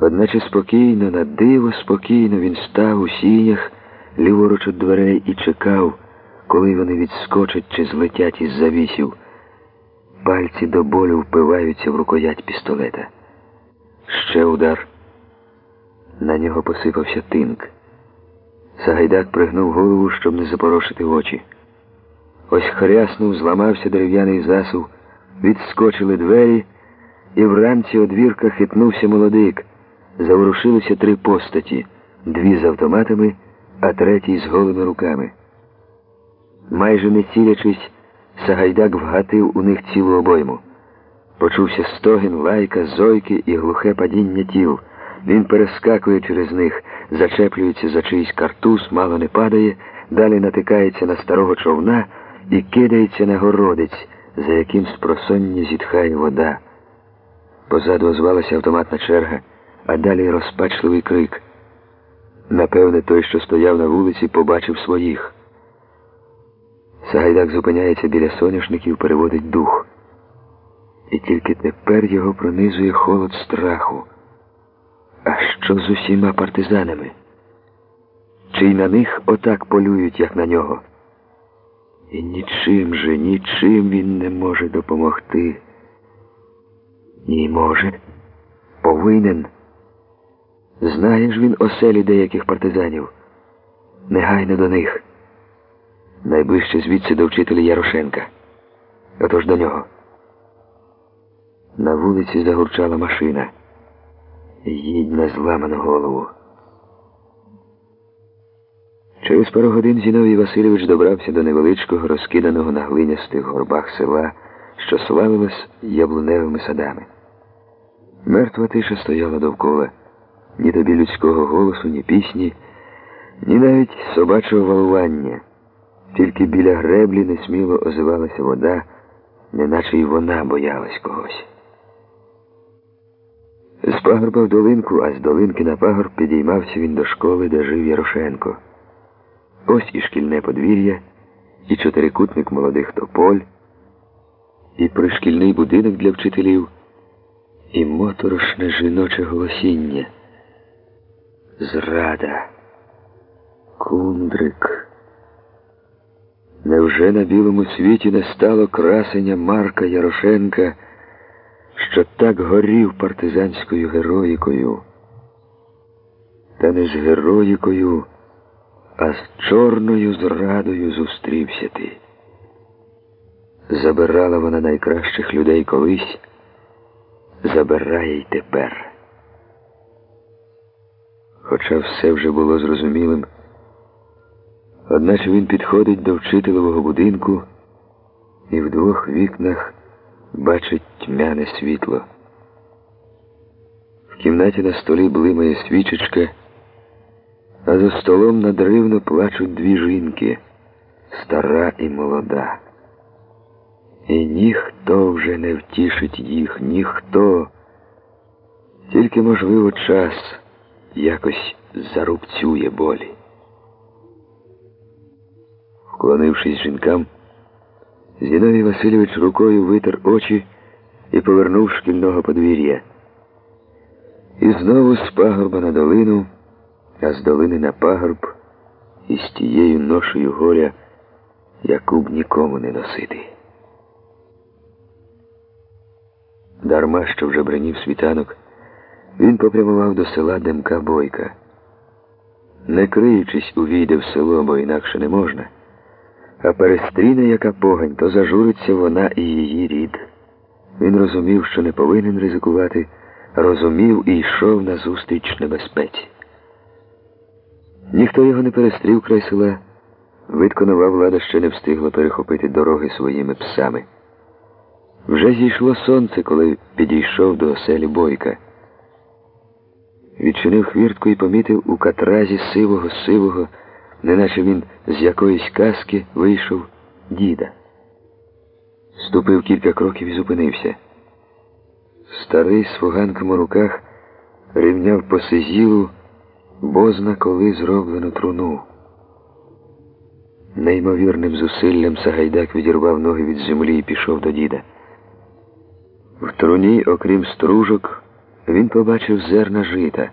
Одначе спокійно, на диво спокійно він став у сінях ліворуч від дверей і чекав, коли вони відскочать чи злетять із завісів. Пальці до болю впиваються в рукоять пістолета. Ще удар. На нього посипався тинк. Сагайдак пригнув голову, щоб не запорошити очі. Ось хряснув, зламався дерев'яний засув, відскочили двері, і вранці одвірка хитнувся молодик. Заворушилися три постаті, дві з автоматами, а третій з голими руками. Майже не цілячись, Сагайдак вгатив у них цілу обойму. Почувся стогін, лайка, зойки і глухе падіння тіл. Він перескакує через них, зачеплюється за чийсь картуз, мало не падає, далі натикається на старого човна і кидається на городець, за яким спросоння зітхає вода. Позаду озвалася автоматна черга, а далі розпачливий крик. Напевне, той, що стояв на вулиці, побачив своїх. Сагайдак зупиняється біля соняшників, переводить дух. І тільки тепер його пронизує холод страху. А що з усіма партизанами? Чи й на них отак полюють, як на нього? І нічим же, нічим він не може допомогти. Ні, може, повинен. Знає ж він оселі деяких партизанів. Негайно до них. Найближче звідси до вчителя Ярошенка. Отож до нього. На вулиці загурчала машина. Їдь на зламану голову. Через пару годин Зіновій Васильович добрався до невеличкого, розкиданого на глинястих горбах села, що славилось яблуневими садами. Мертва тиша стояла довкола. Ні тобі людського голосу, ні пісні, ні навіть собачого валування. Тільки біля греблі несміло озивалася вода, неначе й вона боялась когось. З пагорба в долинку, а з долинки на пагорб підіймався він до школи, де жив Ярошенко. Ось і шкільне подвір'я, і чотирикутник молодих тополь, і пришкільний будинок для вчителів, і моторошне жіноче голосіння. Зрада. Кундрик. Невже на білому світі не стало красення Марка Ярошенка, що так горів партизанською героїкою? Та не з героїкою, а з чорною зрадою зустрівся ти. Забирала вона найкращих людей колись, забирає й тепер. Хоча все вже було зрозумілим, одначе він підходить до вчителевого будинку і в двох вікнах бачить тьмяне світло. В кімнаті на столі блимає свічечка, а за столом надривно плачуть дві жінки стара і молода. І ніхто вже не втішить їх, ніхто, тільки, можливо, час якось зарубцює болі. Вклонившись жінкам, Зіновій Васильович рукою витер очі і повернув шкільного подвір'я. І знову з пагорба на долину, а з долини на пагорб, і з тією ношею горя, яку б нікому не носити. Дарма, що вже бренів світанок, він попрямував до села Демка Бойка. Не криючись, увійде в село, бо інакше не можна. А перестріне, яка погань, то зажуриться вона і її рід. Він розумів, що не повинен ризикувати, розумів і йшов назустріч небезпеці. Ніхто його не перестрів край села. Видко нова влада ще не встигла перехопити дороги своїми псами. Вже зійшло сонце, коли підійшов до оселі бойка. Відчинив хвіртку і помітив у катразі сивого сивого, неначе він з якоїсь казки вийшов діда. Ступив кілька кроків і зупинився. Старий з фуганком у руках рівняв по сизілу бозна коли зроблену труну. Неймовірним зусиллям Сагайдак відірвав ноги від землі і пішов до діда. В труні, окрім стружок, Він побачив зерна жита.